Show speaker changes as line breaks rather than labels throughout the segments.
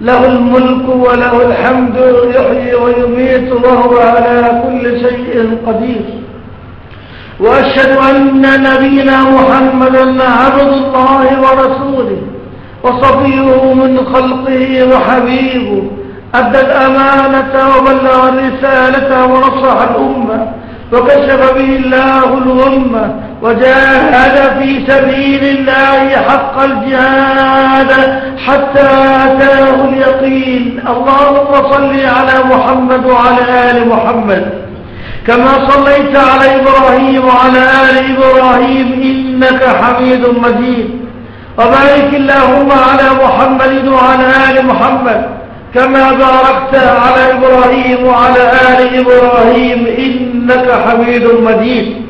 له الملك وله الحمد يحيي ويميت وهو على كل شيء قدير. وأشهد أن نبينا محمدا عبد الله ورسوله وصفيه من خلقه وحبيبه أدى الأمانة وبلغ الرسالة ونصح الأمة وكشف به الله الغمة وجاهد في سبيل الله حق الجهاد حتى أتاه اليقين. اللهم صل على محمد وعلى آل محمد. كما صليت على إبراهيم وعلى آل إبراهيم إنك حميد مجيد. وبارك اللهم على محمد وعلى آل محمد. كما باركت على إبراهيم وعلى آل إبراهيم إنك حميد مجيد.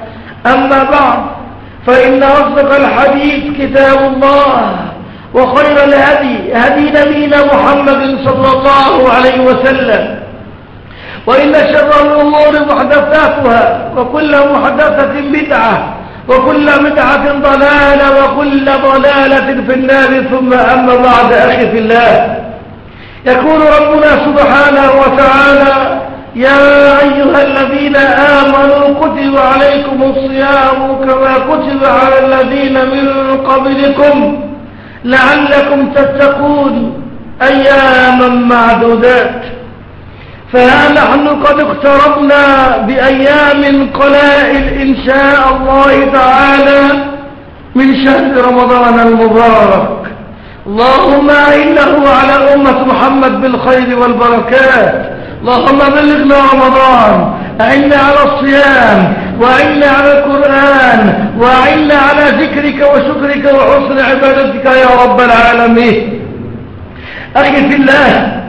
أما بعد فإن أصدق الحديث كتاب الله وخير الهدي هدي نبينا محمد صلى الله عليه وسلم. وإن شر الأمور محدثاتها وكل محدثة بدعة وكل بدعة ضلالة وكل ضلالة في النار. ثم أما بعد أخي في الله يقول ربنا سبحانه وتعالى يا أيها الذين آمنوا كتب عليكم الصيام كما كتب على الذين من قبلكم لعلكم تتقون أياما معدودات. فها نحن قد اقتربنا بأيام قلائل إن شاء الله تعالى من شهر رمضان المبارك. اللهم إنه على أمة محمد بالخير والبركات. اللهم بلغنا رمضان أعنا على الصيام وأعنا على القرآن وأعنا على ذكرك وشكرك وحسن عبادتك يا رب العالمين. أخي في الله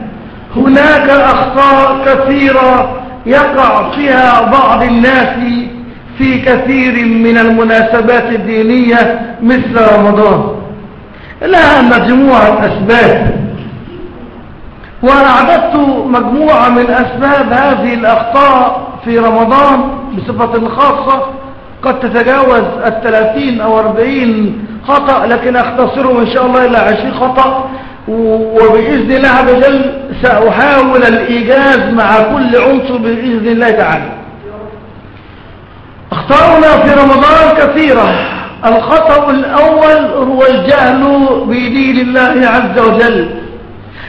هناك أخطاء كثيرة يقع فيها بعض الناس في كثير من المناسبات الدينية مثل رمضان. لها مجموعة أسباب. وأنا أعددت مجموعة من أسباب هذه الأخطاء في رمضان بصفة خاصة. قد تتجاوز الثلاثين أو أربعين خطأ لكن أختصرهم إن شاء الله إلى عشرين خطأ. وبإذن الله عز وجل سأحاول الإيجاز مع كل عنصر بإذن الله تعالى. اخطاؤنا في رمضان كثيرة الخطأ الأول هو الجهل بدين الله عز وجل.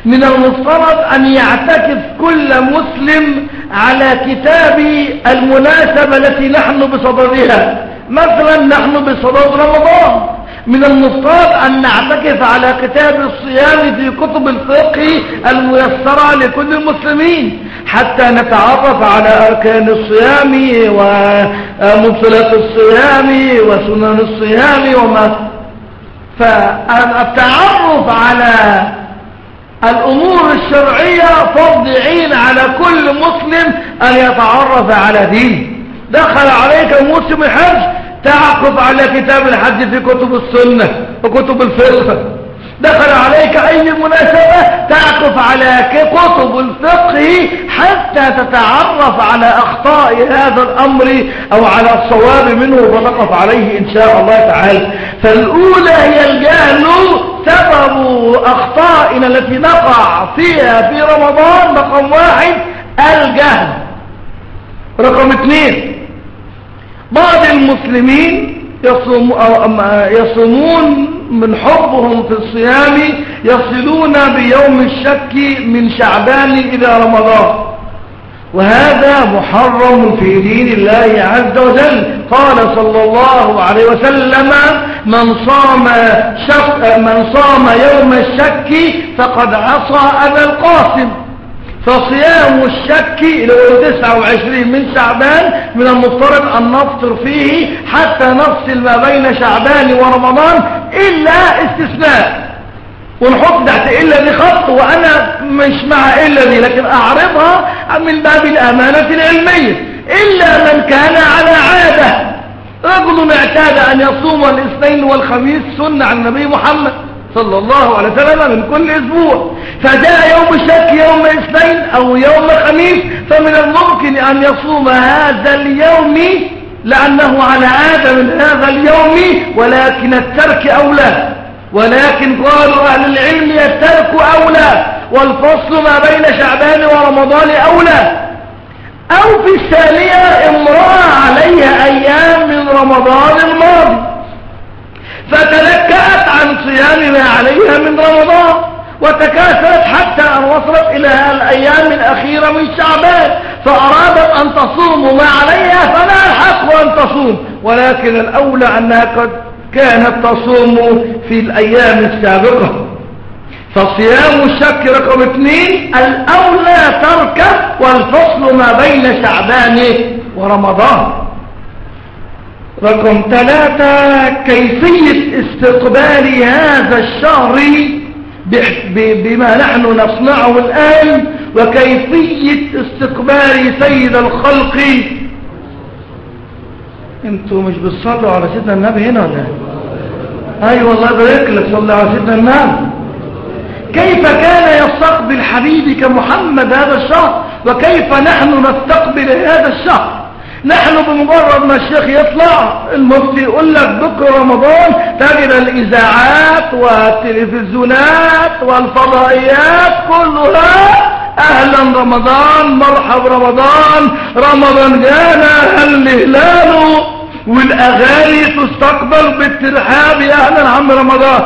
من المفترض أن يعتكف كل مسلم على كتاب المناسبة التي نحن بصددها. مثلا نحن بصدد رمضان. من المفترض أن نعتكف على كتاب الصيام في كتب الفقه الميسرة لكل المسلمين. حتى نتعرف على أركان الصيام ومبطلات الصيام وسنن الصيام وما فالتعرف على الأمور الشرعية فرض عين على كل مسلم أن يتعرف على دين. دخل عليك موسم الحج تعقف على كتاب الحج في كتب السنة وكتب الفقه. دخل عليك أي مناسبة تعقف على كتب الفقه حتى تتعرف على أخطاء هذا الأمر أو على الصواب منه وتقف عليه إن شاء الله تعالى. فالأولى هي الجهل سبب أخطائنا التي نقع فيها في رمضان رقم واحد الجهل. رقم اثنين بعض المسلمين يصومون من حبهم في الصيام يصلون بيوم الشك من شعبان إلى رمضان. وهذا محرم في دين الله عز وجل. قال صلى الله عليه وسلم من صام, من صام يوم الشك فقد عصى أبا القاسم. فصيام الشك هو 29 من شعبان من المفترض أن نفطر فيه حتى نفصل ما بين شعبان ورمضان إلا استثناء. ونحط تحت إلا دي خط وأنا مش مع إلا دي لكن أعرضها من باب الأمانة العلمية. إلا من كان على عادة. رجل اعتاد أن يصوم الاثنين والخميس سنة عن النبي محمد صلى الله عليه وسلم من كل أسبوع. فجاء يوم الشك يوم الاثنين أو يوم الخميس فمن الممكن أن يصوم هذا اليوم لأنه على عادة من هذا اليوم ولكن الترك أولى. ولكن قالوا أهل العلم الترك أولى والفصل ما بين شعبان ورمضان أولى. أو في الثانية امرأة عليها أيام من رمضان الماضي فتلكأت عن صيام ما عليها من رمضان وتكاثرت حتى أن وصلت إلى الأيام الأخيرة من شعبان فأرادت أن تصوم ما عليها فلا الحق أن تصوم. ولكن الأولى أنها قد كانت تصوم في الأيام السابقة. فصيام الشك رقم اثنين الأولى تركه والفصل ما بين شعبان ورمضان. رقم ثلاثة كيفية استقبال هذا الشهر بما نحن نصنعه الآن وكيفية استقبال سيد الخلق. أنتوا مش بتصلوا على سيدنا النبي هنا ولا؟ أي والله بارك لك صلى على سيدنا النبي كيف كان يستقبل حبيبك محمد هذا الشهر؟ وكيف نحن نستقبل هذا الشهر؟ نحن بمجرد ما الشيخ يطلع المفتي يقول لك بكرة رمضان تجد الإذاعات والتلفزيونات والفضائيات كلها أهلا رمضان مرحب رمضان رمضان جانا هل هلاله والأغاني تستقبل بالترحاب يا أهلا عم رمضان.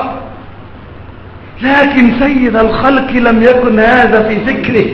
لكن سيد الخلق لم يكن هذا في فكره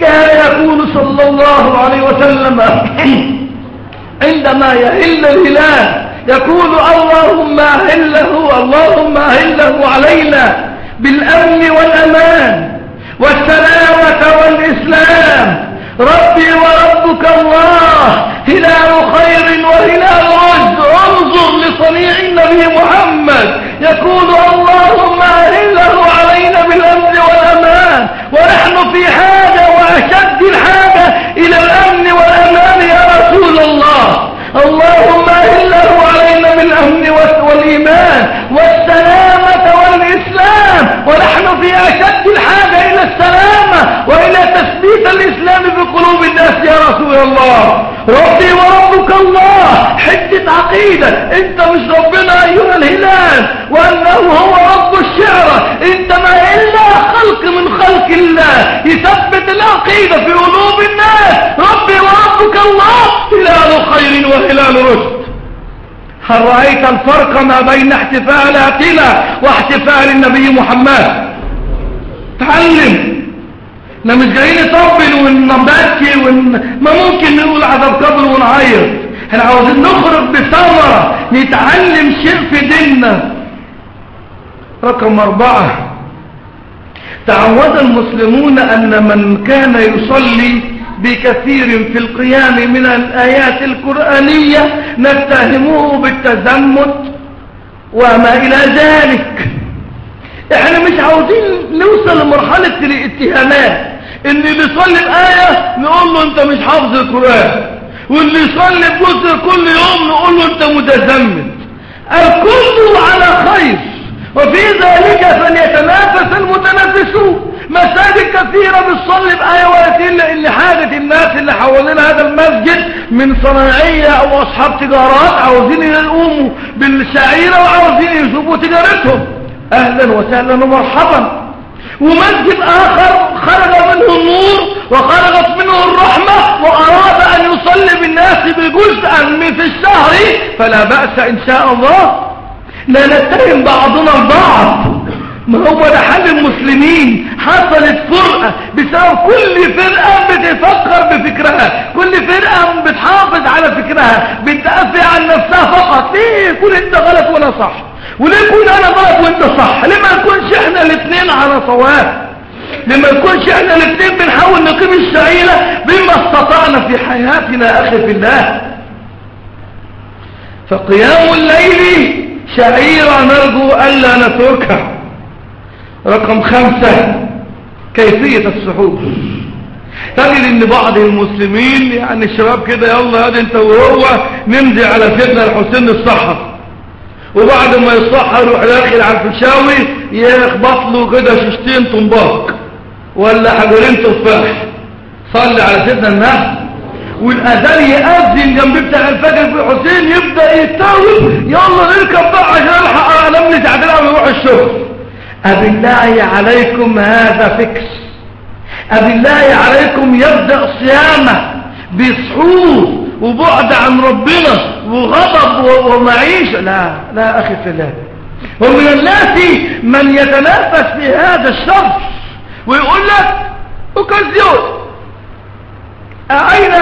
كان يقول صلى الله عليه وسلم عندما يهل الهلال يقول اللهم أهله اللهم أهله علينا بالأمن والأمان والسلامة والإسلام. ربي وربك الله هلال خير وهلال رشد انظر لصنيع النبي محمد. يقول اللهم أهله علينا بالأمن والأمان. ونحن في حاجة وأشد الحاجة إلى الأمن والأمان يا رسول الله. اللهم أهله علينا بالأمن والإيمان. والسلامة والإسلام ونحن في أشد الحاجة إلى السلامة وإلى تثبيت الإسلام في قلوب الناس يا رسول الله ربي وربك الله حتة عقيدة انت مش ربنا أيها الهلال وأنه هو رب الشعر. انت ما إلا خلق من خلق الله. يثبت العقيدة في قلوب الناس. ربي وربك الله. هلال خير وهلال رشد. هل رأيت الفرق ما بين احتفالاتنا واحتفال النبي محمد؟ تعلم. إحنا مش جايين نطبل ونبكي ون... ما ممكن نقول عذاب قبر ونعيط. إحنا عاوزين نخرج بثمرة نتعلم شيء في ديننا. رقم أربعة. تعود المسلمون أن من كان يصلي بكثير في القيام من الآيات القرآنية نتهمه بالتزمت وما إلى ذلك. إحنا مش عاوزين نوصل لمرحلة الاتهامات اللي بيصلي بآية نقول له أنت مش حافظ القرآن. واللي يصلي بجزء كل يوم نقول له أنت متزمت الكل على خير. وفي ذلك فليتنافس المتنافسون. مساجد كثيرة بتصلي بآية ويتين لأن حاجة الناس اللي حوالين هذا المسجد من صناعية أو أصحاب تجارات عاوزين يقوموا بالشعيرة وعاوزين يشوفوا تجارتهم. أهلا وسهلا ومرحبا. ومسجد آخر خرج منه النور وخرجت منه الرحمة وأراد أن يصلي بالناس بجزء من الشهر فلا بأس إن شاء الله. لا نتهم بعضنا البعض. ما هو ده حال المسلمين؟ حصلت فرقة بسبب كل فرقة بتفكر بفكرها كل فرقة بتحافظ على فكرها بتدافع عن نفسها فقط. ليه يكون انت غلط وأنا صح. وليه يكون أنا غلط وانت صح ليه ما نكونش إحنا الاثنين على صواب. لما نكونش إحنا الاثنين بنحاول نقيم الشعيرة بما استطعنا في حياتنا أخي في الله. فقيام الليل شعيرة نرجو ألا نتركها رقم خمسة كيفية السحور. تجد ان بعض المسلمين يعني الشباب كده يلا هذا انت وهو نمضي على سيدنا الحسين الصحر وبعد ما يصحر يروح داخل على الفشاوي يخبط له كده ششتين طنباق ولا حجرين تفاح. صلي على سيدنا النبي والأذان يأذن جنب بتاع الفجر في حسين يبدأ يستوي يلا نركب بقى عشان الحق نمني تعديل ونروح الشغل. أبالله عليكم هذا فكس أبالله عليكم يبدأ صيامه بصحور وبعد عن ربنا وغضب ومعيشة لا لا أخي في الله. ومن الناس من يتنافس في هذا الشر ويقول لك أكزيون أين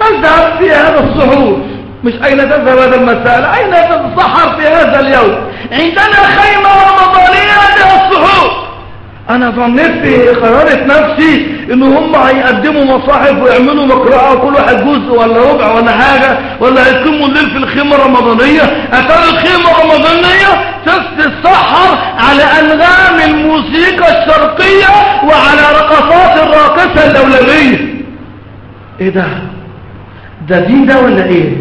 تذهب في هذا الصحور مش أين تذهب هذا المساء أين تتسحر في هذا اليوم؟ عندنا خيمة رمضانية لها الصحور أنا ظنيت في قرارة نفسي إن هم هيقدموا مصاحف ويعملوا مقرأة وكل واحد جزء ولا ربع ولا حاجة ولا هيقيموا الليل في الخيمة الرمضانية. أتاري الخيمة الرمضانية تتسحر على أنغام الموسيقى الشرقية وعلى رقصات الراقصة اللولبية إيه ده؟ ده دين ده ولا إيه؟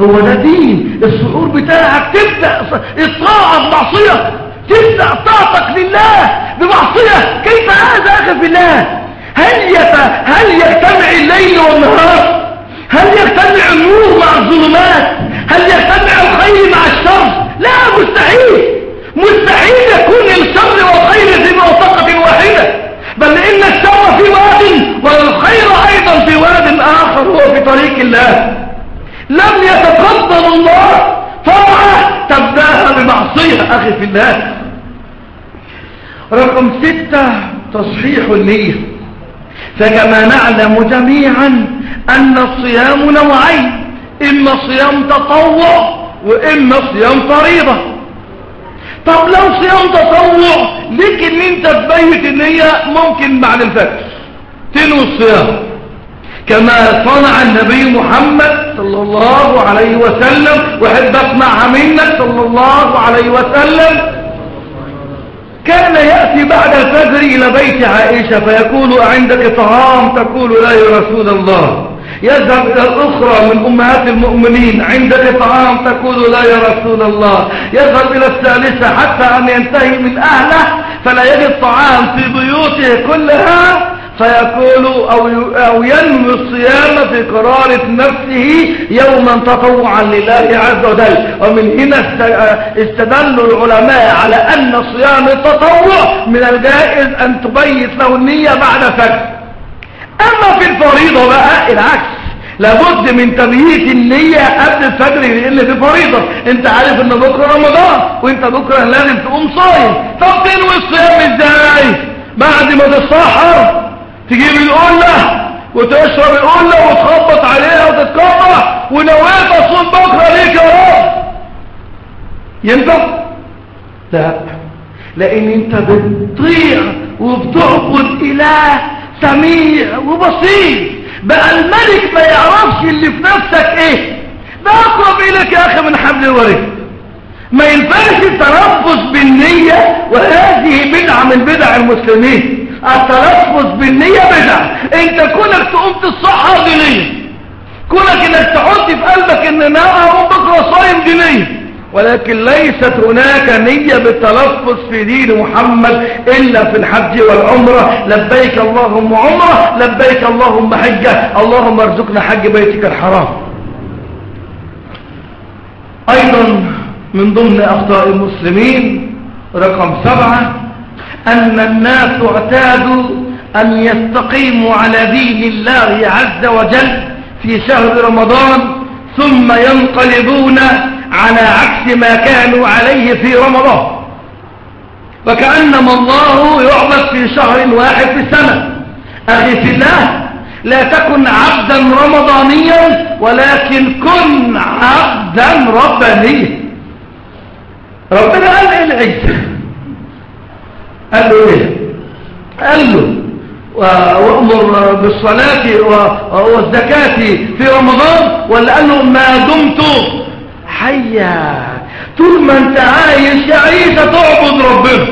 هو ده دين. الشعور بتاعك تبدأ الطاعة بمعصية. تبدأ طاعتك لله بمعصية. كيف هذا أخي في الله؟ هل, يت... هل يجتمع الليل والنهار؟ هل يجتمع النور مع الظلمات؟ هل يجتمع الخير مع الشر؟ لا مستحيل. مستحيل يكون الشر والخير في منطقة واحدة. بل إن الشر في واد والخير أيضا في واد آخر هو في طريق الله. لم يتقبل الله طاعة تبداها بمعصية أخي في الله رقم ستة تصحيح النية. فكما نعلم جميعا أن الصيام نوعين إما صيام تطوع وإما صيام فريضة. طب لو صيام تطوع ليك ان انت تبيت النية ممكن بعد الفجر تنوي الصيام. كما صنع النبي محمد صلى الله عليه وسلم وحب أسمعها منك صلى الله عليه وسلم. كان يأتي بعد الفجر إلى بيت عائشة فيقول عندك طعام؟ تقول لا يا رسول الله. يذهب إلى الأخرى من أمهات المؤمنين عندك طعام؟ تقول لا يا رسول الله. يذهب إلى الثالثة حتى أن ينتهي من أهله فلا يجد طعام في بيوته كلها. فيقول أو أو ينمي الصيام في قرارة نفسه يوما تطوعا لله عز وجل. ومن هنا استدلوا العلماء على أن صيام التطوع من الجائز أن تبيت له النية بعد فجر أما في الفريضة بقى العكس. لابد من تبييت النية قبل الفجر لأن في فريضة أنت عارف إن بكرة رمضان وأنت بكرة لازم تقوم صايم. طب تنوي الصيام إزاي؟ بعد ما تتسحر تجيب القلة وتشرب القلة وتخبط عليها وتتكبر ونويت اصوم بكرة ليك يا رب. ينفع لا. لأن أنت بتطيع وبتعبد إله سميع وبصير. بقى الملك ما يعرفش اللي في نفسك إيه. ده أقرب إليك يا أخي من حبل الوريد. ما ينفعش التلفظ بالنية وهذه بدعة من بدع المسلمين. التلفظ بالنية بدعة انت كونك تقوم تصحى دي نية كونك إنك تحط في قلبك إن أنا اقوم بكره صايم دي نية ولكن ليست هناك نية بالتلفظ في دين محمد إلا في الحج والعمرة. لبيك اللهم عمرة لبيك اللهم حجة. اللهم ارزقنا حج بيتك الحرام. أيضا من ضمن أخطاء المسلمين رقم سبعة أن الناس اعتادوا أن يستقيموا على دين الله عز وجل في شهر رمضان ثم ينقلبون على عكس ما كانوا عليه في رمضان. وكأنما الله يعبد في شهر واحد في السنة. أخي في الله لا تكن عبدا رمضانيا ولكن كن عبدا ربانيا. ربنا قال العزة قال له إيه قال له وأمر بالصلاة والزكاة في رمضان؟ ولا قال له ما دمت حيا. طول ما انت عايش عيشة تعبد ربنا.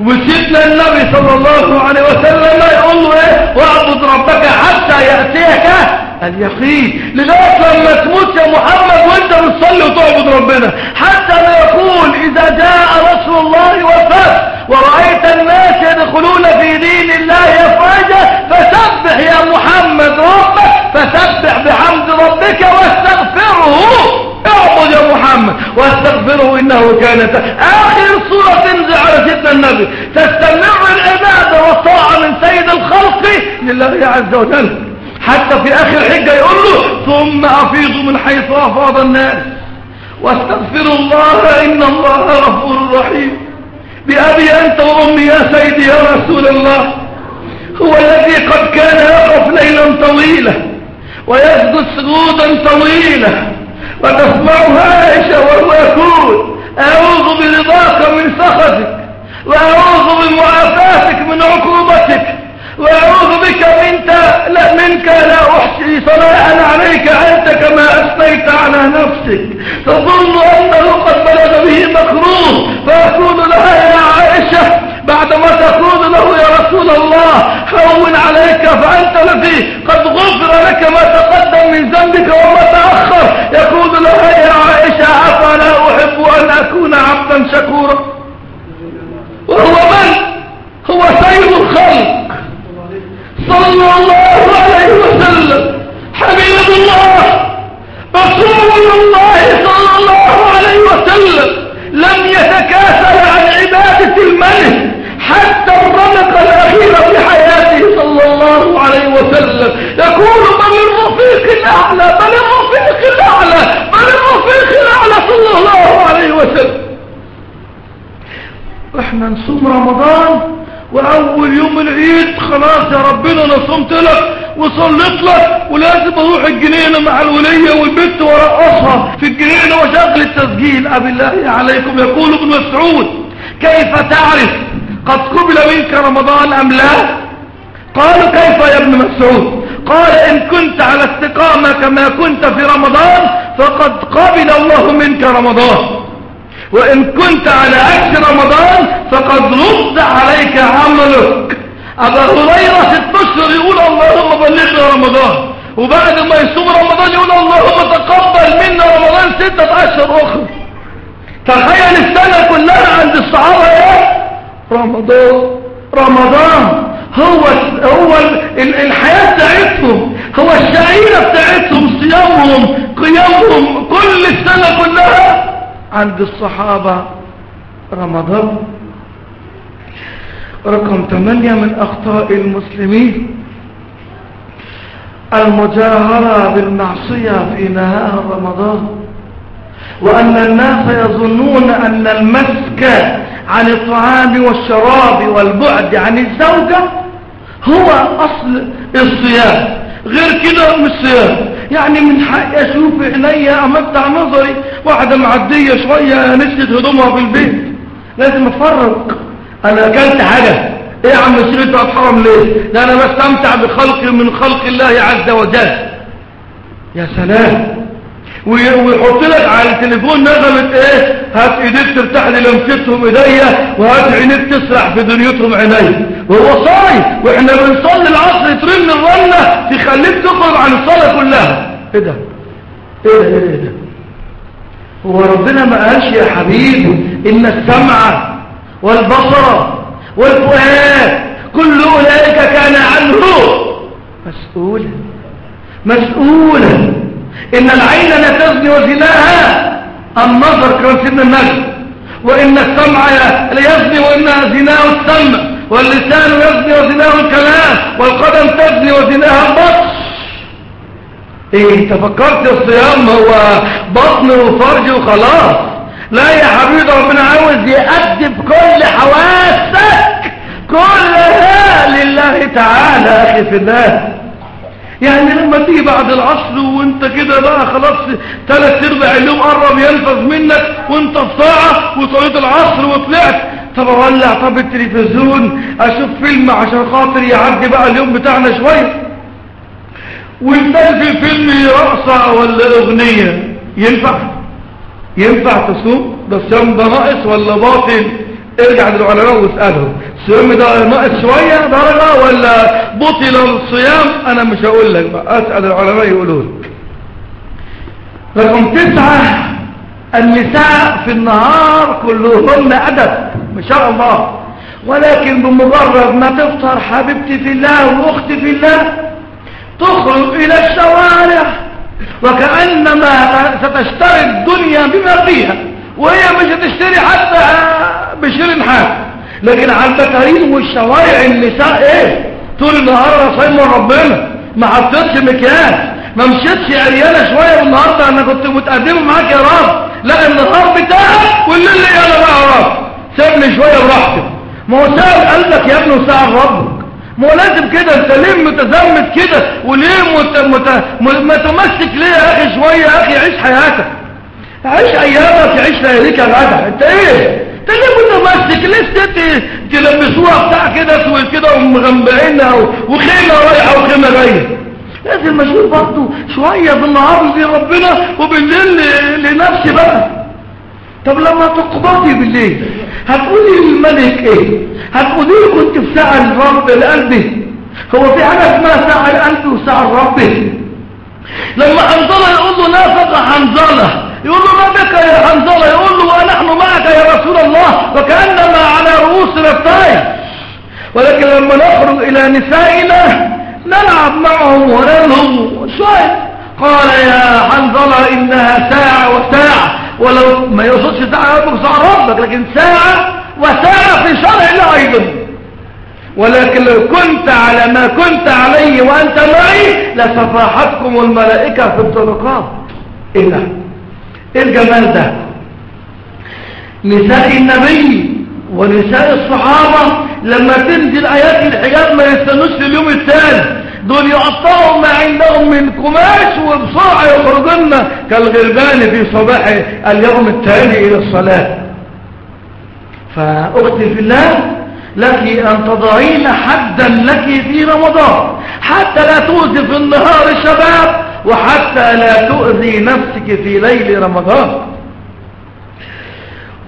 وسيدنا النبي صلى الله عليه وسلم يقول له إيه؟ واعبد ربك حتى يأتيك اليقين. لغاية لما تموت يا محمد وانت بتصلي وتعبد ربنا. حتى لا يقول إذا جاء رسول الله وفات. ورأيت الناس يدخلون في دين الله أفواجا فسبح يا محمد ربك فسبح بحمد ربك واستغفره. اعبد يا محمد واستغفره إنه كان آخر صورة تنزل على سيدنا النبي. تستمر العبادة والطاعة من سيد الخلق لله عز وجل. حتى في آخر حجة يقول له ثم افيضوا من حيث أفاض الناس. واستغفروا الله إن الله غفور رحيم. بأبي أنت وأمي يا سيدي يا رسول الله. هو الذي قد كان يقف ليلا طويلا ويسجد سجودا طويلا وتسمعها عائشة وهو يقول أعوذ برضاك من سخطك وأعوذ بمعافاتك من عقوبتك. وأعوذ بك منك لا منك لا أحصي صلاحا عليك أنت كما أثنيت على نفسك. تظن أنه قد بلغ به مكروه فيقول لها يا عائشة بعدما تقول له يا رسول الله هون عليك فأنت الذي قد غفر لك ما تقدم من ذنبك وما تأخر. يقول لها يا عائشة أفلا أحب أن أكون عبدا شكورا؟ وهو من؟ هو سيد الخلق. صلى الله عليه وسلم. حبيب الله رسول الله صلى الله عليه وسلم. لم يتكاسل عن عبادة الملك حتى الرمق الأخير في حياته صلى الله عليه وسلم. يقول بل الرفيق الأعلى بل الرفيق الأعلى بل الرفيق الأعلى صلى الله عليه وسلم. إحنا نصوم رمضان وأول يوم العيد خلاص يا ربنا أنا صمت لك وصليت لك ولازم أروح الجنينة مع الولية والبنت وارقصها في الجنينة وشغل التسجيل. أبي الله عليكم. يقول ابن مسعود كيف تعرف قد قبل منك رمضان أم لا؟ قالوا كيف يا ابن مسعود؟ قال إن كنت على استقامة كما كنت في رمضان فقد قبل الله منك رمضان. وإن كنت على عكس رمضان فقد رد عليك عملك. أبا هريرة ست أشهر يقول اللهم بلغنا رمضان. وبعد ما يصوم رمضان يقول اللهم تقبل منا رمضان ستة أشهر أخرى تخيل السنة كلها عند الصحابة إيه رمضان رمضان. هو هو الحياة بتاعتهم. هو الشعيرة بتاعتهم صيامهم قيامهم. كل السنة كلها عند الصحابة رمضان. رقم ثمانية من أخطاء المسلمين. المجاهرة بالمعصية في نهار رمضان. وأن الناس يظنون أن المسك عن الطعام والشراب والبعد عن الزوجة هو أصل الصيام. غير كده مش يعني من حق أشوف عيني أمتع نظري. واحدة معدية شوية نسيت هدومها في البيت. لازم أفرق أنا أكلت حاجة. إيه يا عم سير أنت أتحرم ليه؟ ده أنا بستمتع بخلق من خلق الله عز وجل. يا سلام. ويحط لك على التليفون نغمة إيه؟ هات إيديك ترتاح للمستهم إيديا وهات عينيك تسرح في دنيتهم عيني وهو صايم وإحنا بنصلي العصر ترن الرنة تخليك تخرج عن الصلاة كلها. إيه ده؟ إيه ده؟ إيه ده؟ هو ربنا ما قالش يا حبيبي إن السمع والبصر والفؤاد كل أولئك كان عنه مسؤولا. مسؤولا. إن العين لا تزني وزناها. النظر كما سيدنا النجم وإن السمع ليزني وإنها زناه السمع. واللسان يزني وزناه الكلام والقدم تزني وزناها البطش. إيه أنت فكرت الصيام هو بطن وفرج وخلاص؟ لا يا حبيبي ربنا عاوز يأدب كل حواسك كلها لله تعالى أخي في الله يعني لما تيجي بعد العصر وانت كده بقى خلاص ثلاث أرباع اليوم قرب ينفذ منك وانت في ساعة وصليت العصر وطلعت طب اولع طب التلفزيون أشوف فيلم عشان خاطر يعدي بقى اليوم بتاعنا شوية. في فيلم رقصة ولا اغنية ينفع؟ ينفع تصوم ده الصيام ده ناقص ولا باطل؟ ارجع للعلماء واسألهم. الصيام ده ناقص شوية؟ درجة ولا بطل الصيام؟ أنا مش هقول لك بقى. أسأل العلماء يقولوا لك رقم تسعة النساء في النهار كلهن أدب ما شاء الله. ولكن بمجرد ما تفطر حبيبتي في الله وأختي في الله تخرج إلى الشوارع وكأنما ستشتري الدنيا بما فيها وهي مش هتشتري حتى بشير حاجة. لكن على البكارين والشوارع النساء إيه؟ طول النهار صايمه ربنا. ما حطيتش مكياج ما مشيتش عريانه شوية والنهارده أنا كنت متقدمه معاك يا رب. لا النهار بتاعك والليل يلا بقى يا رب سيبني شوية براحتك. ما هو سأل قلبك يا ابني وسأل ربك. ما هو لازم كده أنت ليه متزمت كده؟ وليه مت... مت... ما تمسك ليه يا أخي شوية؟ يا أخي عيش حياتك. عيش أيامك عيش لياليك يا جدع أنت إيه؟ أنت ليه متمسك؟ ليه الست تلبسوها بتاع كده أسود كده ومغمبعينها وخيمة رايحة وخيمة جاية؟ لازم أشوف برضه شوية بالنهار لربنا وبالليل لنفسي بقى. طب لما تقبضي بالليل هتقولي للملك إيه؟ هتقولي كنت في ساعة الرب لقلبي. هو في حاجة اسمها ساعة القلب وساعة الرب. لما حنظلة يقول له نافق حنظلة. يقول له ما بك يا حنظلة؟ يقول له ونحن معك يا رسول الله وكأنما على رؤوسنا الطير ولكن لما نخرج إلى نسائنا نلعب معهم ونلهم شوية قال يا حنظلة إنها ساعة وساعة. ولو ما يوصلش ساعة ربك ساعة ربك لكن ساعة وساعة في شرع الله أيضا. ولكن لو كنت على ما كنت عليه وأنت معي لصفاحتكم الملائكة في الطرقات. إيه ده إيه الجمال ده؟ نساء النبي. ونساء الصحابة لما تنزل آيات الحجاب ما يستنوش لليوم الثاني. دول يقطعوا ما عندهم من قماش وبسرعة يخرجن كالغربان في صباح اليوم التالي إلى الصلاة. فأختي في الله لك أن تضعين حدا لك في رمضان. حتى لا تؤذي في النهار الشباب وحتى لا تؤذي نفسك في ليل رمضان.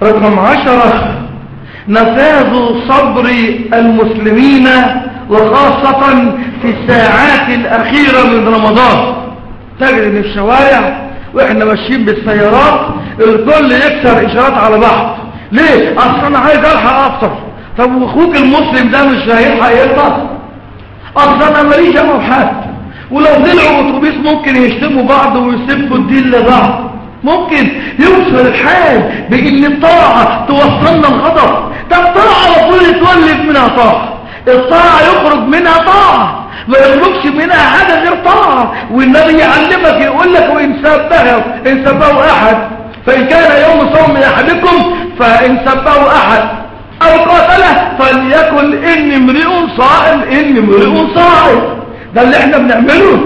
رقم عشرة نفاذ صبر المسلمين وخاصة في الساعات الأخيرة من رمضان. تجد ان الشوارع وإحنا ماشيين بالسيارات الكل يكسر إشارات على بعض. ليه؟ أصلا أنا عايز ألحق أفطر. طب وأخوك المسلم ده مش هيلحق يفطر أصلا أنا ماليش حد ولو طلعوا أتوبيس ممكن يشتموا بعض ويسبوا الدين لبعض. ممكن يوصل الحال بإن الطاعة توصلنا الغضب. ده الطاعة المفروض يتولد منها طاعة. الطاعة يخرج منها طاعة ما يخرجش منها حاجة غير طاعة. والنبي يعلمك يقول لك وإن سبه إن سبه أحد فإن كان يوم صوم أحدكم فإن سبه أحد. أو قاتله فليكن إني امرئ صائم إني امرئ صائم. ده اللي إحنا بنعمله.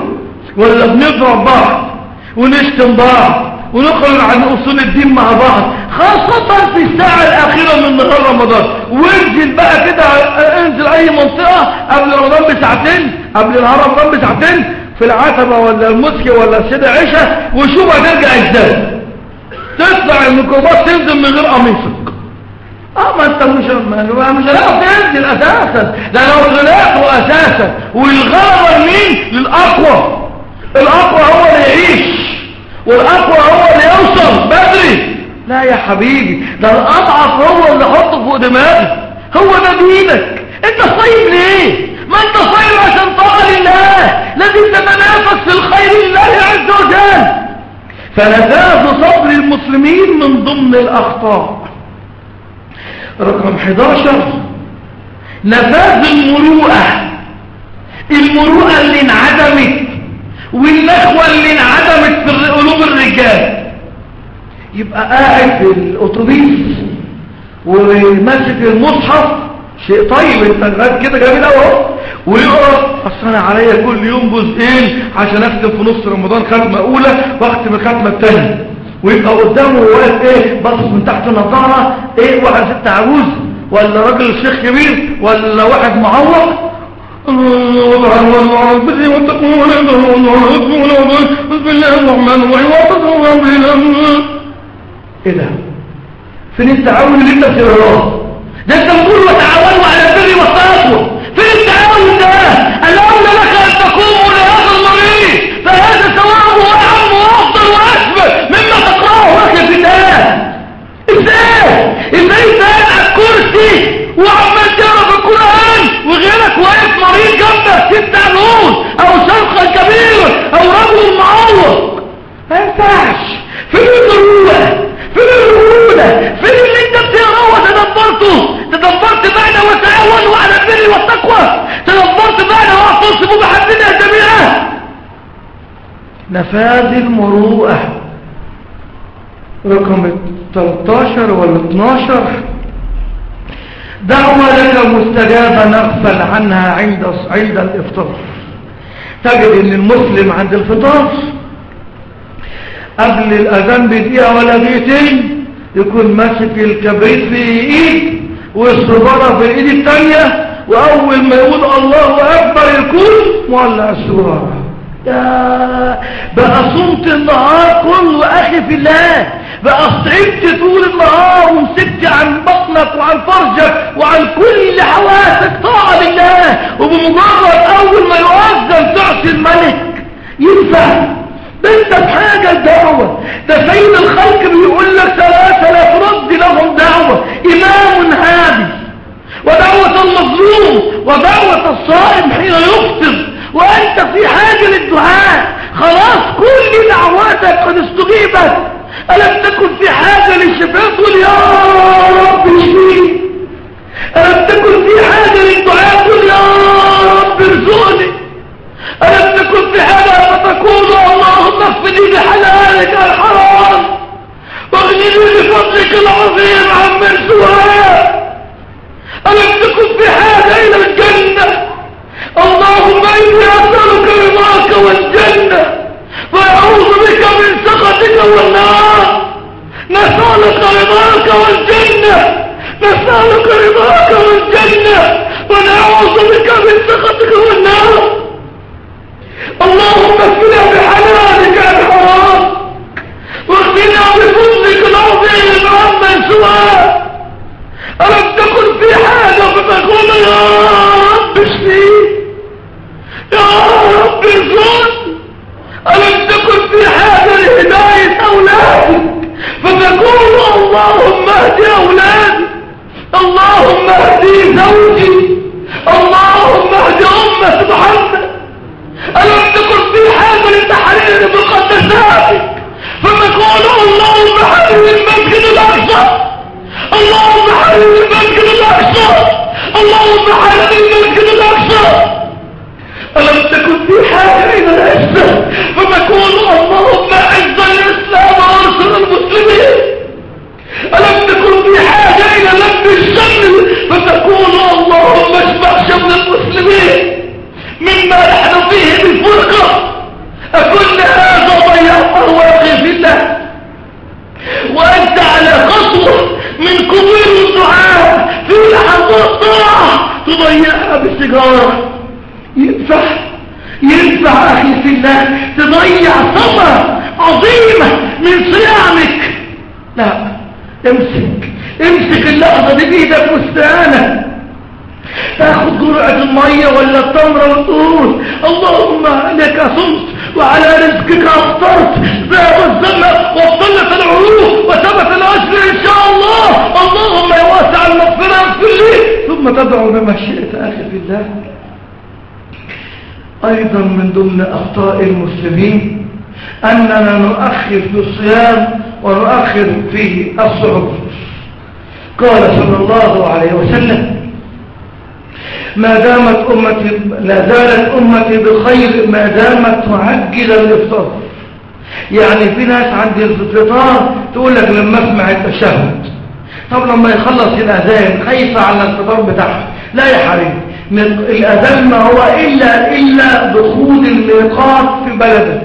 ولا بنضرب بعض ونشتم بعض. ونخرج عن أصول الدين مع بعض خاصة في الساعة الأخيرة من نهار رمضان. وانزل بقى كده انزل أي منطقة قبل رمضان بساعتين قبل نهار رمضان بساعتين في العتبة ولا المسكي ولا السيدة عيشة وشوف هترجع إزاي تطلع الميكروباص تنزل من غير قميصك. آه ما أنت مش مش هتعرف تنزل أساسا. ده لو طلعته أساسا. والغرض مين؟ للأقوى. الأقوى هو اللي يعيش. والأقوى هو اللي يوصل بدري. لا يا حبيبي ده الأضعف هو اللي حطه فوق دماغي. هو ده دينك. انت صايم ليه؟ ما انت صايم عشان طاعة لله لازم تتنافس في الخير لله عز وجل. فنفاذ صبر المسلمين من ضمن الأخطاء. رقم 11 نفاذ المروءة. المروءة اللي انعدمت. والنخوة اللي انعدمت في قلوب الرجال. يبقى قاعد في الأتوبيس وماسك المصحف شيء طيب انت كده؟ جميل اهو. ويقرا اصل أنا عليا كل يوم جزئين عشان أختم في نص رمضان ختمة أولى وأختم الختمة الثانية ويبقى قدامه واقف إيه؟ باصص من تحت النظاره إيه؟ واحد ست عجوز ولا راجل شيخ كبير ولا واحد معوق. إيه ده فين التعاون اللي انت بتقراه ده انت بتقول وتعاونوا على البر والتقوى. فين التعاون ده الاولى لك أن تقوموا لهذا المريض فهذا ثوابه أعم وأفضل وأكبر مما تقرأه لك في الكتاب. إزاي؟ إزاي قاعد على الكرسي وعمال مريض جنبك ست عجوز أو شيخ كبير أو رجل معوق ما ينفعش. فين الضروره فين الرجوله فين اللي انت بتقراه وتدبرته تدبرت معنى وتعاونوا على البر والتقوى. تدبرت معنى واعتصموا بحبنا جميعا. نفاذ المروءة. رقم 13 ولا 12 دعوة لك مستجابة نغفل عنها عند عند الإفطار. تجد إن المسلم عند الفطار قبل الأذان بدقيقة ولا دقيقتين يكون ماسك الكبريت في إيد والصبارة في الإيد الثانية وأول ما يقول الله أكبر يكون مولع الصبارة يا بقى صمت النهار كله أخي في الله. بقى صعبت طول النهار ومسكت عن بطنك وعن فرجك وعن كل حواسك. طاعة لله. وبمجرد أول ما يؤذن تعصي الملك. ينفع. أنت بحاجة الدعوة ده سيد الخلق بيقول لك ثلاثة لا ترد لهم دعوة. إمام هادي. ودعوة المظلوم. ودعوة الصائم حين يفطر وأنت في حاجة للدعاء. خلاص كل دعواتك قد استجيبت. ألم تكن في حاجة للشفاء تقول يا رب اشفيني ألم تكن في حاجة للدعاء تقول يا رب ارزقني ألم تكن في حاجة فتقول اللهم اغفر لي بحلالك الحرام؟ واغنني بفضلك العظيم عن سواك ألم تكن في حاجة إلى الجنة؟ اللهم إني أسألك رضاك والجنة. وأعوذ بك من سخطك والنار. نسألك رضاك والجنة. نسألك رضاك والجنة. ونعوذ بك من سخطك والنار. اللهم اكفنا بحلالك عن حرام. واغفنا بفضلك العظيم عما سواك. ألم تكن في حاجة فتقول يا رب اشفي. يا رب ارزقني ألم اننا نؤخر في الصيام ونؤخر في السحور قال صلى الله عليه وسلم ما دامت أمتي لا زالت أمتي بخير ما دامت تعجل الإفطار يعني في ناس عند الفطار تقول لك لما أسمع التشهد طب لما يخلص الأذان خايفة على الفطار بتاعها. لا يا حبيبي الأذان ما هو إلا, إلا دخول الميقات في بلدك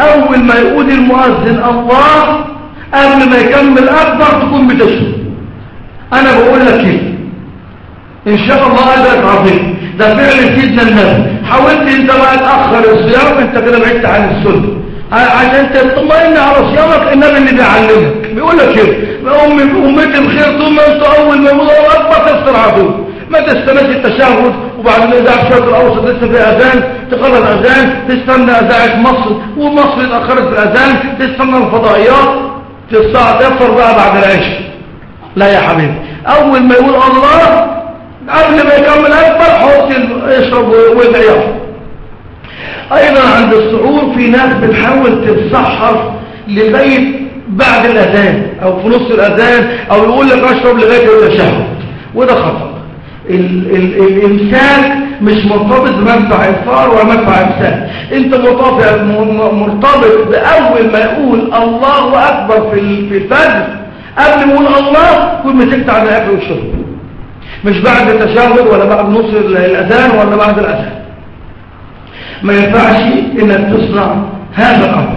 أول ما يقول المؤذن الله قبل ما يكمل أكبر تكون بتشهد أنا بقول لك كده. إن شاء الله اجرك عظيم. ده فعل سيدنا النبي. حاولت أنت بقى تأخر الصيام أنت كده بعدت عن السنة. عشان تطمئن على صيامك النبي اللي بيعلمك. بيقول لك كده. امي أمتي بخير ما انت أول ما يقول الله أكبر تفطر على طول ما تستناش التشهد وبعد ما يذاع الشرق الاوسط لسه في أذان تخلص اذان تستنى أذاعة مصر ومصر اتاخرت في الأذان تستنى الفضائيات الساعة تفطر بقى بعد العشاء. لا يا حبيبي. أول ما يقول الله قبل ما يكمل أكبر حط اشرب وادعي أيضا عند السحور في ناس بتحاول تتسحر لغاية بعد الأذان أو في نص الأذان أو يقول لك أشرب لغاية التشهد وده خطأ. الإمساك مش مرتبط بمنفع إفطار ولا إمساك أنت مرتبط مرتبط بأول ما يقول الله أكبر في الفجر. قبل ما يقول الله كل مسكت على الأكل والشرب. مش بعد التشهد ولا بعد نص الأذان ولا بعد الأذان. ما ينفعش إنك تصنع هذا الأمر.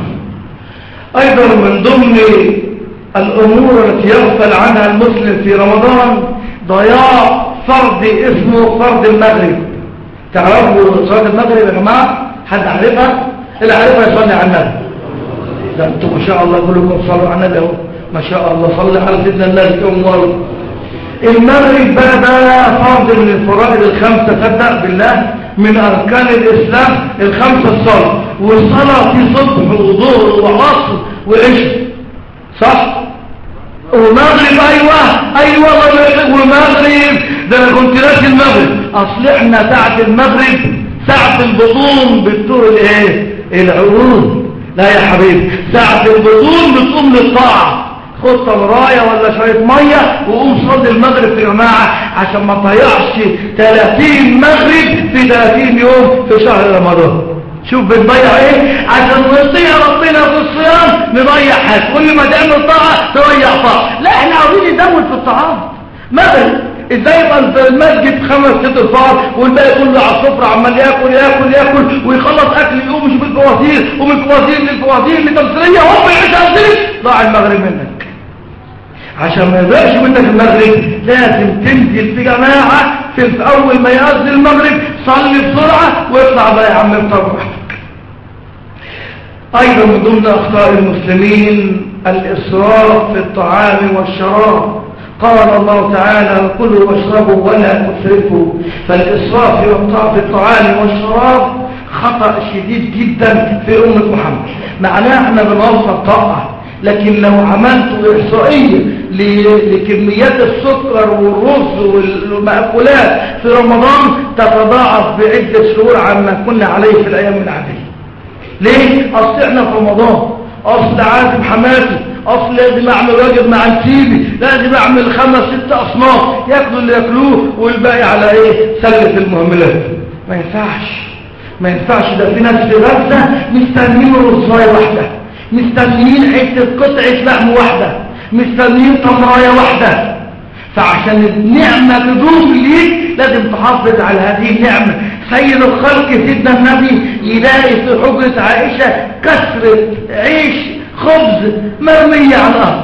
أيضا من ضمن الأمور التي يغفل عنها المسلم في رمضان ضياع فرض اسمه فرض المغرب. تعرفوا صلاة المغرب يا جماعة؟ حد عارفها؟ اللي عارفها يصلي على النبي. ده أنتم ما شاء الله كلكم صلوا على النبي ما شاء الله صلي على سيدنا النبي أمور المغرب بقى ده فرض من الفرائض الخمسة صدق بالله؟ من أركان الإسلام الخمسة الصلاة. والصلاة في صبح وظهر وعصر وعشر. صح؟ ومغرب أيوة أيوة ومغرب ده أنا كنت ناسي المغرب. أصل إحنا ساعة المغرب ساعة البطون بتطور الإيه؟ العروض لا يا حبيبي ساعة البطون بتقوم للطاعة. خد تمرايه ولا شوية مية وقوم صلي المغرب يا جماعة عشان ما تضيعش 30 مغرب في 30 يوم في شهر رمضان. شوف بنضيع إيه؟ عشان نطيع ربنا في الصيام نضيع حاجة. كل ما تعمل طاعة تضيع طاعة. لا إحنا عاوزين نزود في الطعام. مثلا إزاي يبقى المسجد خمس ست الفار والباقي كله على السفرة عمال ياكل ياكل ياكل ويخلص أكل يقوم يشوف الفوازير ومن الفوازير للفوازير لتمثيليه هوب يعيش عزيز ضاع المغرب منك. عشان ما يبقاش منك المغرب لازم تنزل في جماعة في اول ما يأذن المغرب. صلي بسرعة واطلع بقى يا عم افطر أيضا من ضمن أخطاء المسلمين الاسراف في الطعام والشراب. قال الله تعالى كلوا واشربوا ولا تسرفوا. فالإسراف في الطعام والشراب خطأ شديد جدا في أمة محمد. معناه إحنا بنوصل طاقة لكن لو عملت إحصائية لكميات السكر والرز والمأكولات. في رمضان تتضاعف بعدة شهور عما كنا عليه في الأيام العادية. ليه؟ أصل إحنا في رمضان أصل عازم حماسي أصل لازم أعمل واجب مع السيبي لازم أعمل خمس ست أصناف ياكلوا اللي ياكلوه والباقي على إيه؟ سلة المهملات. ما ينفعش ما ينفعش. ده في ناس في غزة مستنيين رصاية واحدة مستنيين حتة قطعة لحم واحدة مستنيين تمراية واحدة. فعشان النعمة تدوم ليك لازم تحافظ على هذه النعمة. سيد الخلق سيدنا النبي يلاقي في حجرة عائشة كسرة عيش خبز مرمية على الأرض.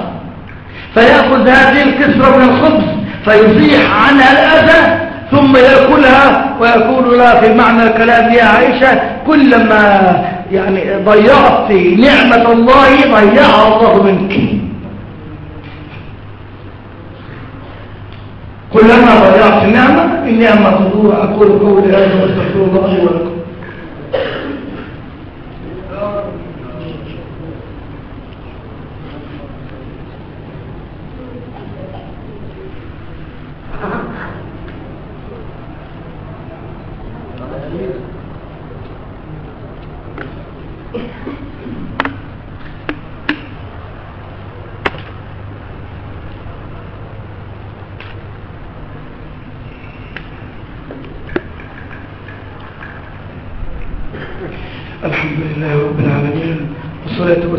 فيأخذ هذه الكسرة من الخبز فيزيح عنها الأذى ثم يأكلها ويقول لها في معنى الكلام يا عائشة كلما يعني ضيعت نعمة الله ضيعها الله منك. كلما ضيعت النعمة النعمة تضوع أقول قولي هذا واستغفر الله ولكم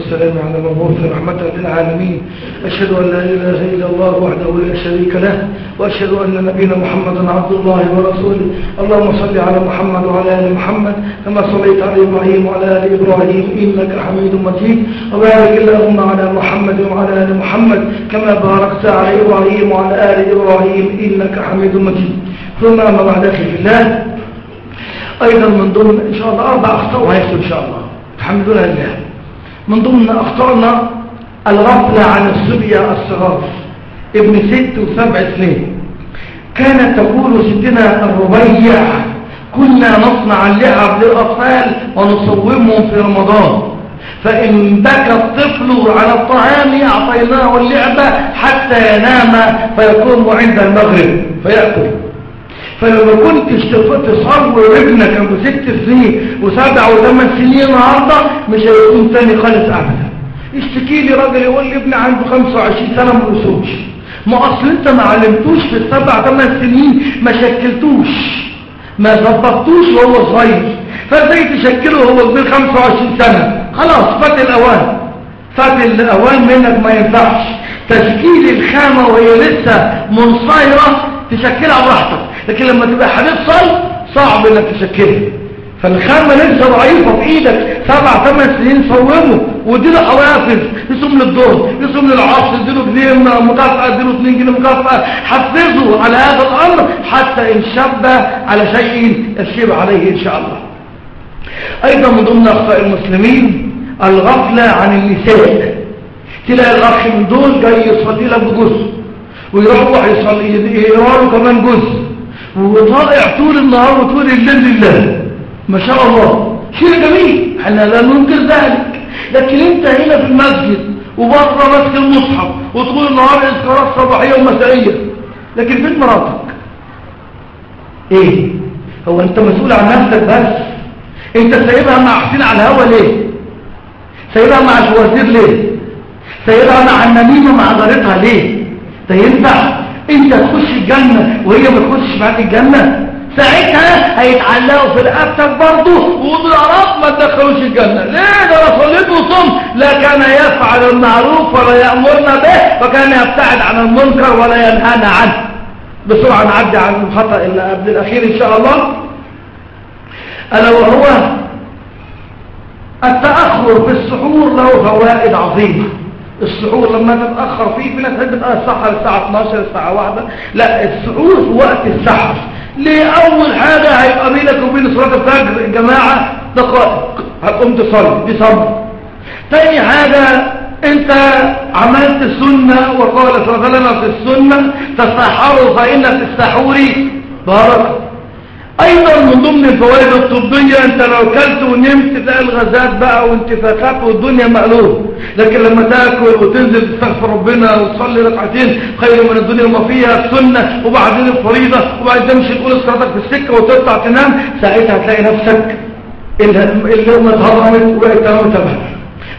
والسلام على مبعوث رحمة للعالمين أشهد أن لا إله إلا الله وحده لا شريك له وأشهد أن نبينا محمدا عبد الله ورسوله. اللهم صل على محمد وعلى آل محمد كما صليت على إبراهيم وعلى آل إبراهيم إنك حميد مجيد. وبارك اللهم على محمد وعلى آل محمد كما باركت على إبراهيم وعلى آل إبراهيم إنك حميد مجيد. ثم أما بعد في الله أيضا من ضمن إن شاء الله أربع أخطاء وهيحصل إن شاء الله. الحمد لله. من ضمن أخطارنا الغفلة عن السبية الصغار. ابن ست وسبع سنين. كانت تقول ستنا الربيع كنا نصنع اللعب للأطفال ونصومهم في رمضان. فإن بكى الطفل على الطعام أعطيناه اللعبة حتى ينام فيقوم عند المغرب فيأكل. فلما كنت تصور ابنك ابو ست سنين وسبع وثمان سنين النهارده مش هيكون تاني خالص ابدا. اشتكي لي راجل يقول لي ابني عنده 25 سنة ما وصلش ما أصل أنت ما علمتوش في السبع ثمان سنين ما شكلتوش. ما ظبطتوش وهو صغير. فإزاي تشكله وهو كبير 25 سنة؟ خلاص فات الأوان. فات الأوان منك ما ينفعش. تشكيل الخامة وهي لسه منصهرة تشكلها براحتك لكن لما تبقى هتفصل صعب إنك تشكلها. فالخامة لسه ضعيفة في إيدك. سبع ثمان سنين صومه. واديله حوافز يصوم للظهر يصوم للعصر اديله جنيه مكافأة اديله 2 جنيه مكافأة حفزه على هذا الأمر حتى إن شب على شيء يشيب عليه إن شاء الله. أيضا من ضمن أخطاء المسلمين الغفلة عن النساء. تلاقي الأخ من دول جاي يصلي لك بجزء ويروح يصلي يقرا كمان جزء وطائع طول النهار وطول الليل لله. ما شاء الله. شيء جميل. إحنا لا ننكر ذلك. لكن انت هنا في المسجد وبره ماسك المصحف وطول النهار اذكارات صباحيه ومسائيه لكن فين مراتك؟ إيه؟ هو أنت مسؤول عن نفسك بس. أنت سايبها مع حسين على الهوا ليه؟ سايبها مع الوزير ليه؟ سايبها مع النميمة مع جارتها ليه؟ ده ينفع أنت تخش الجنة وهي ما تخش معاك الجنة؟ ساعتها هيتعلقوا في رقبتك برضه. ويقولوا يا رب ما تدخلوش الجنة. ليه؟ ده أنا صليت وصمت لا كان يفعل المعروف ولا يأمرنا به وكان يبتعد عن المنكر ولا ينهانا عنه. بسرعة نعدي عن الخطأ اللي قبل الأخير إن شاء الله. ألا وهو التأخر في السحور له فوائد عظيمة. السحور لما تتأخر فيه في ناس تحب تسحر الساعة 12 الساعة 1 لا السحور في وقت السحر. ليه أول حاجة هيبقى بينك وبين صلاة الفجر الجماعة دقائق هتقوم تصلي. دي صبر تاني حاجة انت عملت السنة وقال صلى الله عليه وسلم في السنة تسحروا فإن في السحور أيضا من ضمن الفوائد الطبية أنت لو كلت ونمت تلاقي الغازات بقى وانتفاخات والدنيا مقلوب لكن لما تاكل وتنزل تستغفر ربنا وتصلي ركعتين خير من الدنيا وما فيها السنة وبعدين الفريضة وبعدين تمشي تقول صلاتك في السكة وتطلع تنام ساعتها هتلاقي نفسك اللي اتهرمت وبقت تمام تمام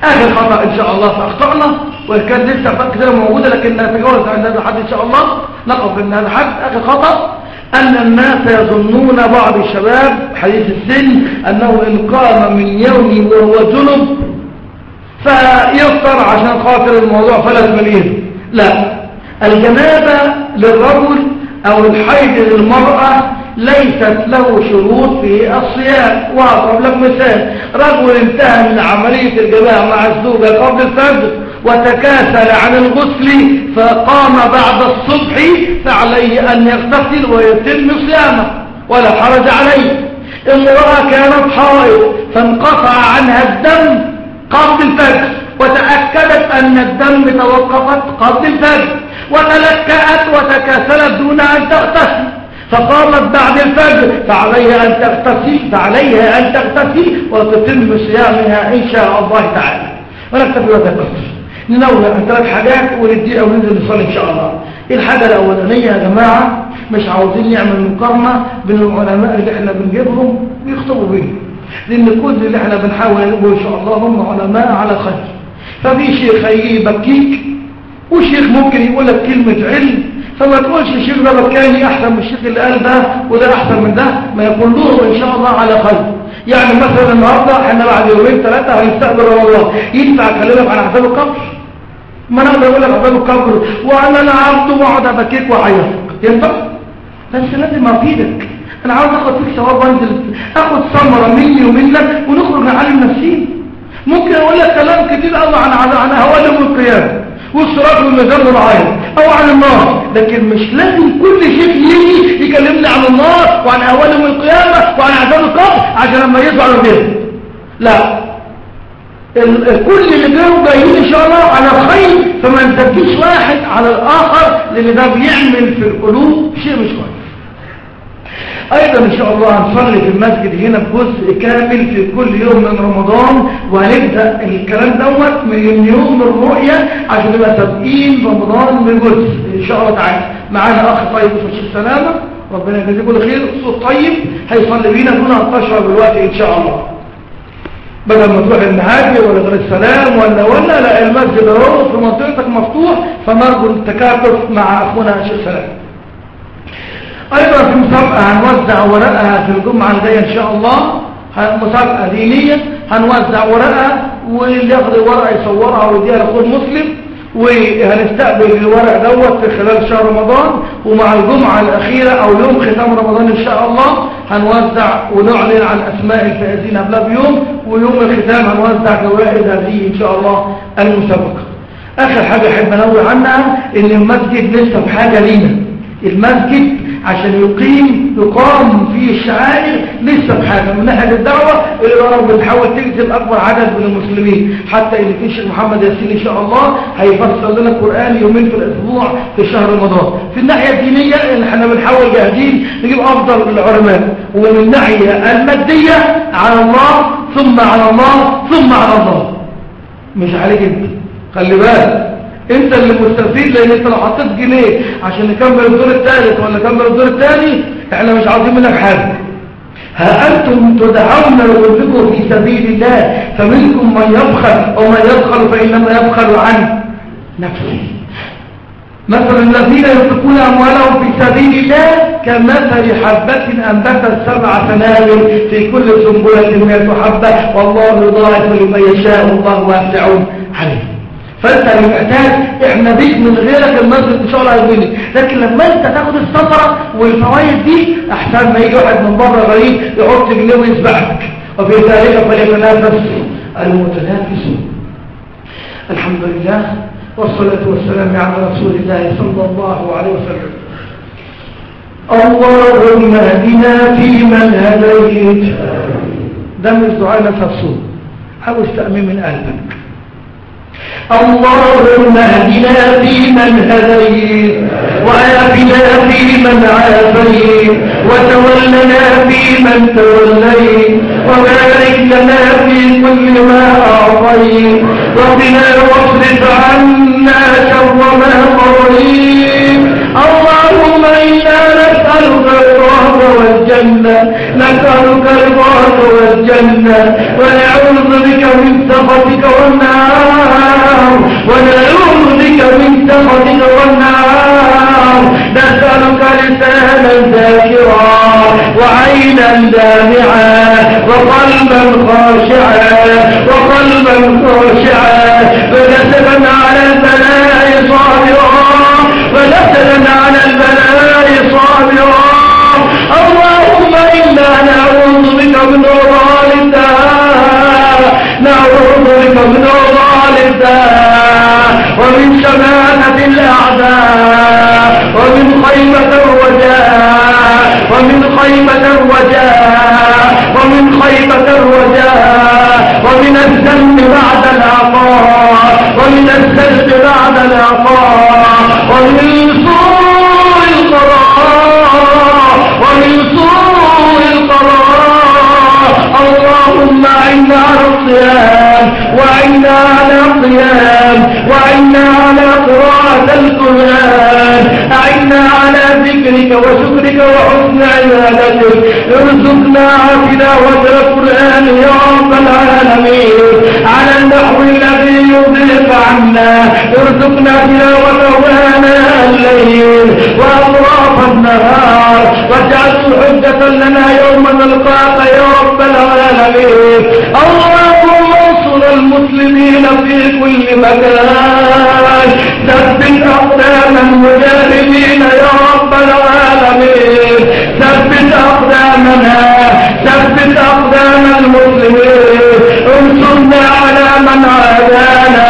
آخر خطأ إن شاء الله فاخطأنا وكان لسه اخطاء كثيرة موجودة لكن نتجاوز عن هذا الحد إن شاء الله نقف عند هذا الحد. آخر خطأ أن الناس يظنون بعض الشباب حديث السن أنه إن قام من يوم وهو جنب فيفطر عشان خاطر الموضوع فلت مليون لا. الجنابة للرجل أو الحيض للمرأة ليست له شروط في الصيام. وأضرب لك مثال رجل انتهى من عملية الجماع مع الزوجة قبل الفجر وتكاسل عن الغسل فقام بعد الصبح فعليه أن يغتسل ويتم صيامه ولا حرج عليه. امرأة كانت حائض فانقطع عنها الدم قبل الفجر وتأكدت أن الدم توقفت قبل الفجر وتلكأت وتكاسلت دون أن تغتسل. فقامت بعد الفجر فعليها أن تغتسل فعليها أن تغتسل وتتم صيامها إن شاء الله تعالى. ونكتفي بهذا القدر ننوع عن ثلاث حاجات وندي أو ننزل نصلي إن شاء الله. الحاجة الأولانية يا جماعة مش عاوزين نعمل مقارنة بين العلماء اللي إحنا بنجيبهم ويخطبوا بيهم لأن كل اللي إحنا بنحاول نقول إن شاء الله هم علماء على خير. ففي شيخ هيجي يبكيك وشيخ ممكن يقول لك كلمة علم. فما تقولش الشيخ ده بكاني أحسن من الشيخ اللي قال ده وده أحسن من ده ما يقول له إن شاء الله على خير. يعني مثلا النهارده إحنا بعد يومين ثلاثة هنستقبل رمضان. ينفع أكلمك عن عذاب القبر ما أنا أقدر أقول لك عذاب القبر وأنا أنا عبد واقعد ابكيك واعيط ينفع بس لازم افيدك أنا عاوز اخد فيك ثواب وانزل اخد ثمره مني ومنك ونخرج نعلم نفسينا ممكن أقول لك كلام كتير قوي عن عن اهوال يوم القيامه والصراط والميزان والعين أو عن النار لكن مش لازم كل شيء يجي يكلمني عن النار وعن اهوال يوم القيامه وعن عذاب القبر عشان لما يزعل الغير لا كل اللي جاوا جايين إن شاء الله على خير فما نزكيش واحد على الآخر لأن ده بيعمل في القلوب شيء مش كويس. أيضا إن شاء الله هنصلي في المسجد هنا بجزء كامل في كل يوم من رمضان وهنبدأ الكلام دوت من يوم الرؤيه عشان نبقى سابقين رمضان بجزء إن شاء الله تعالى. معانا أخ طيب في السلامة. ربنا يجزيه كل خير. صوت طيب هيصلي بينا. دون أن تشرب الوقت إن شاء الله. بدل ما تروح المعادي ولا غير السلام ولا ولا لا المسجد اهو في منطقتك مفتوح فنرجو التكاتف مع أخونا شيخ سلام أيضا في مسابقة هنوزع ورقها في الجمعة الجاية إن شاء الله مسابقة دينية هنوزع ورقها واللي ياخد الورقة يصورها ويديها لأخوه مسلم وهنستقبل الورق دوت في خلال شهر رمضان ومع الجمعة الأخيرة أو يوم ختام رمضان إن شاء الله هنوزع ونعلن عن أسماء الفائزين قبلها بيوم ويوم الختام هنوزع جوائز هذه إن شاء الله المسابقة. آخر حاجة أحب أنوه عنها إن المسجد لسه بحاجة لينا. المسجد عشان يقيم يقام فيه الشعائر. لسه بحاجة من ناحية الدعوة الإدارة بتحاول تجذب أكبر عدد من المسلمين. حتى اللي في محمد ياسين إن شاء الله هيفسر لنا القرآن يومين في الأسبوع في شهر رمضان. في الناحية الدينية اللي إحنا بنحاول جاهدين نجيب أفضل العلماء. ومن الناحية المادية على الله ثم على الله ثم على الله. مش عليك انت خلي بالك. انت اللي مستفيد لأن انت لو حطيت جنيه عشان نكمل الدور الثالث ولا نكمل الدور الثاني إحنا مش عاوزين منك حاجة. ها أنتم تدعون لتنفقوا في سبيل الله فمنكم من يبخل ومن يبخل فإنما يبخل عن نفسه. مثل الذين ينفقون أموالهم في سبيل الله كمثل حبة أنبتت سبع سنابل في كل سنبلة مئة حبة والله يضاعف لمن يشاء الله واسع عليه فانت اللي محتاج إحنا بيك من غيرك المسجد إن شاء الله هيبني لكن لما انت تاخد الثمره والفوائد دي أحسن ما يجي واحد من بره غريب يحط جنيه ويسبقك وفي ذلك فليتنافس المتنافسون الحمد لله والصلاة والسلام على رسول الله صلى الله عليه وسلم. اللهم اهدنا فيمن هديت. ده من الدعاء نفسه. حاول تأمين من قلبك اللهم اهدنا فيمن هديت وآفنا فيمن عافيت وتولنا فيمن توليت وبارك لنا في كل ما أعطيت وقنا واصرف عنا شر ما قضيت اللهم إنا نسألك الرضا والجنة نسألك الرضا والجنة ونعوذ بك من سخطك والنار بك من سخطك والنار نسألك لسانا ذاكرا وعينا دامعا وقلبا خاشعا وقلبا خاشعا فنسبا على البلاء خيبة الرجاء ومن خيبة الرجاء ومن الذنب بعد العطاء ومن الذنب بعد العطاء ومن سوء القضاء ومن سوء القضاء. اللهم أعنا على الصيام وأعنا ذكرك وشكرك وحسن عبادتك ارزقنا تلاوة القرآن يا رب العالمين. على النحو الذي يضيق عنا. ارزقنا تلاوته آناء الليل وأطراف النهار. واجعله حجة لنا يوم نلقاك يا رب العالمين. اللهم انصر المسلمين في كل مكان. ثبت أقدام المجاهدين يا رب العالمين ثبت أقدامنا ثبت أقدام المسلمين انصرنا على من عادانا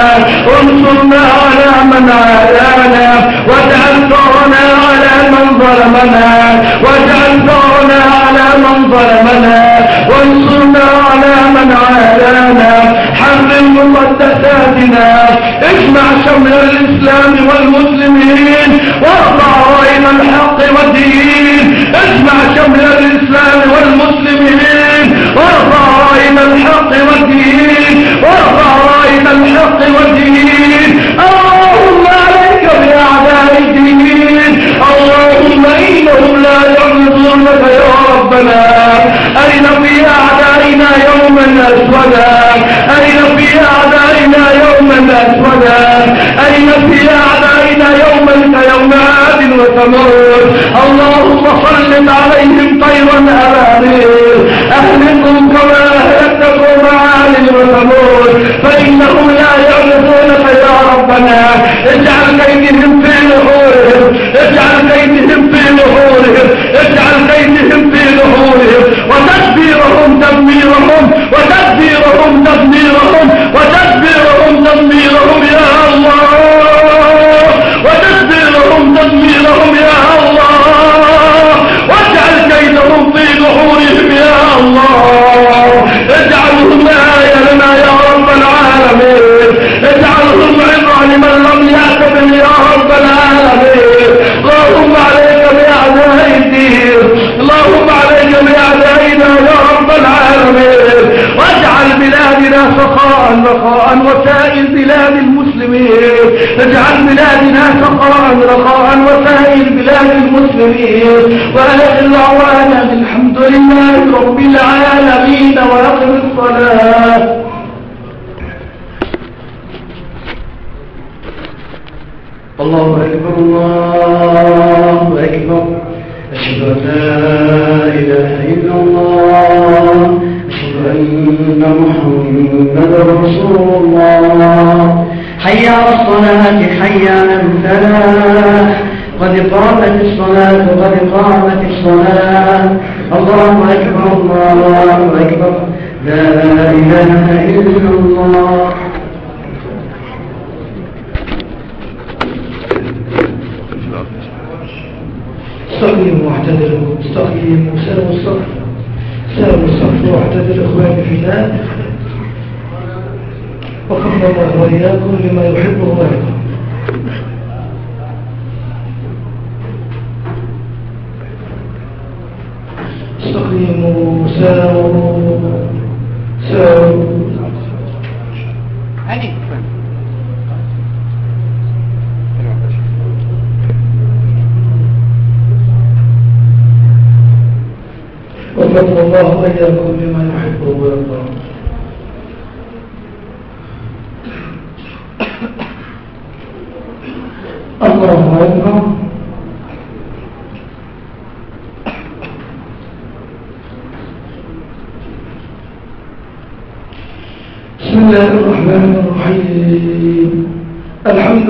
انصرنا على من عادانا واجعل ثارنا على من ظلمنا واجعل ثارنا على من ظلمنا وانصرنا على من عادانا حرم مقدساتنا اجمع شمل الإسلام والمسلمين وارفع راية الحق والدين. اجمع شمل الإسلام والمسلمين وارفع راية الحق والدين. وارفع راية الحق والدين. اللهم عليك بأعداء الدين. اللهم إنهم لا يعرضونك يا ربنا. أين في أعدائنا يوما أسودا أين أعدائنا يوما أسودا أين في أعدائنا يوما كيوم عاد وثمود. اللهم سلط عليهم طيرا أبابيل أهلكم كما أهلكتكم عاد وثمود. فإنهم لا يعرفونك يا ربنا. اجعل كيدهم في رخاء وسائر بلاد المسلمين. اجعل بلادنا سخاء رخاء وسائر بلاد المسلمين. وآخر دعوانا الحمد لله رب العالمين وأقم الصلاة. الله أكبر الله أكبر. أشهد أن لا أن محمدا رسول الله حي على الصلاة حي على الفلاح قد قامت الصلاة قد قامت الصلاة الله أكبر الله أكبر لا إله إلا الله استقيموا واعتدلوا استقيموا ساووا الصف ساووا واعتدلوا إخواني في الله. وفقنا الله وإياكم لما يحبه ويرضى. استقيموا ساووا
هني
وفقنا الله وإياكم لما يحبه ويرضى الله أكبر بسم الله الرحمن الرحيم الحمد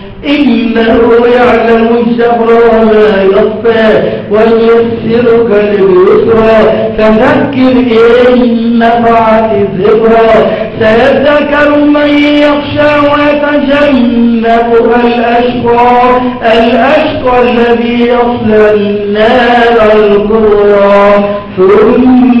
إنه يعلم الجبر وما يخفى ويسرك لليسرى. فذكر إن نفعت الذكرى. سيذكر من يخشى ويتجنبها الأشقى. الأشقى الذي يصلى النار الكبرى. ثم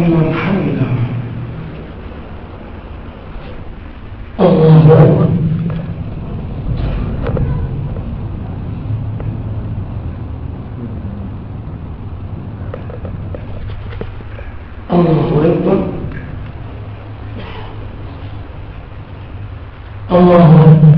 الله لمن حمده الله أكبر الله أكبر الله أكبر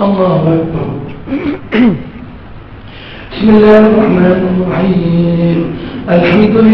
الله أكبر بسم الله الرحمن الرحيم الحمد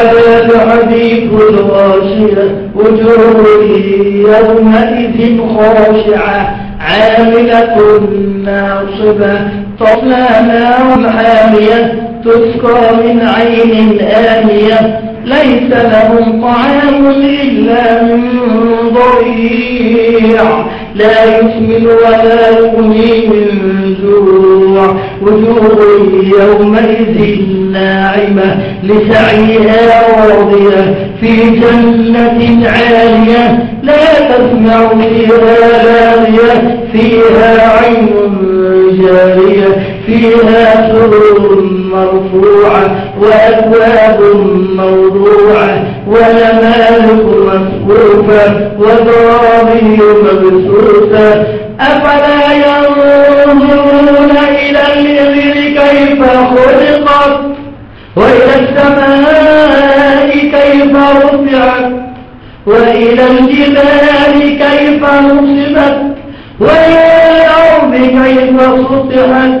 أباد حديث الغاشية وجوه يومئذ خاشعة عاملة ناصبة تصلى نار حامية تسقى من عين آنية ليس لهم طعام إلا من ضريع لا يسمن ولا يغني من جوع. وجوه يومئذ ناعمة لسعيها راضية في جنة عالية لا تسمع فيها لاغية فيها عين جارية فيها سرر مرفوعة وأكواب موضوعة ونمالك مصفوفة وضرابي مبسوسة أفلا ينظرون إلى الإبل كيف خلقت؟ وإلى السماء كيف رفعت؟ وإلى الجبال كيف نصبت؟ وإلى الأرض كيف سطحت؟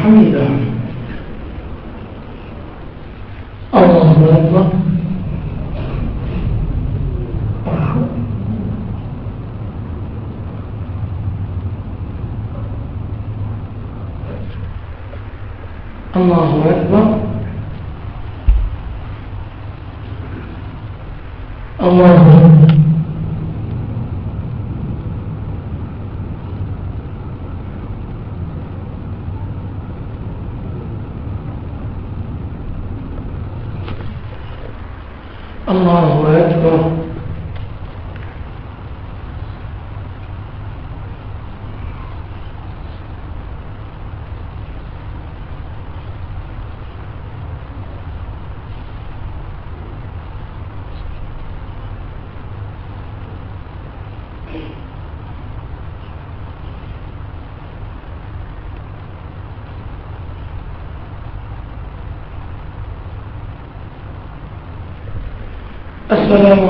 لمن حمده الله أكبر الله أكبر الله أكبر الله أكبر السلام